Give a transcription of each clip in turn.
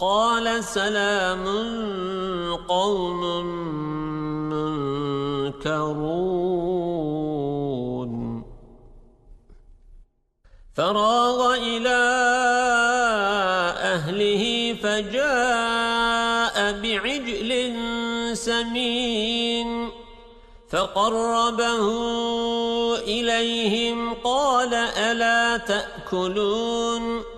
قال سلام قوم منكرون. فراغ إلى أهله فجاء بعجل سمين. فقربه إليهم قال ألا تأكلون؟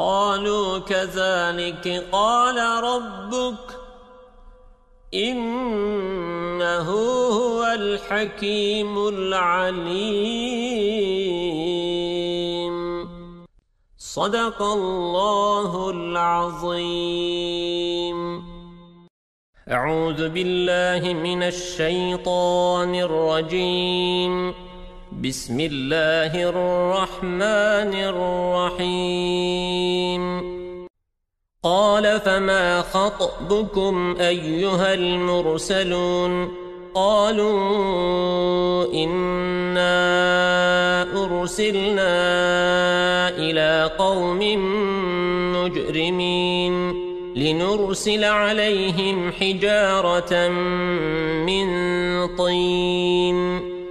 قالوا كذلك قال ربك إنه هو الحكيم العليم. صدق الله العظيم. أعوذ بالله من الشيطان الرجيم. بسم الله الرحمن الرحيم. قال فما خطبكم أيها المرسلون؟ قالوا إنا أرسلنا إلى قوم مجرمين لنرسل عليهم حجارة من طين.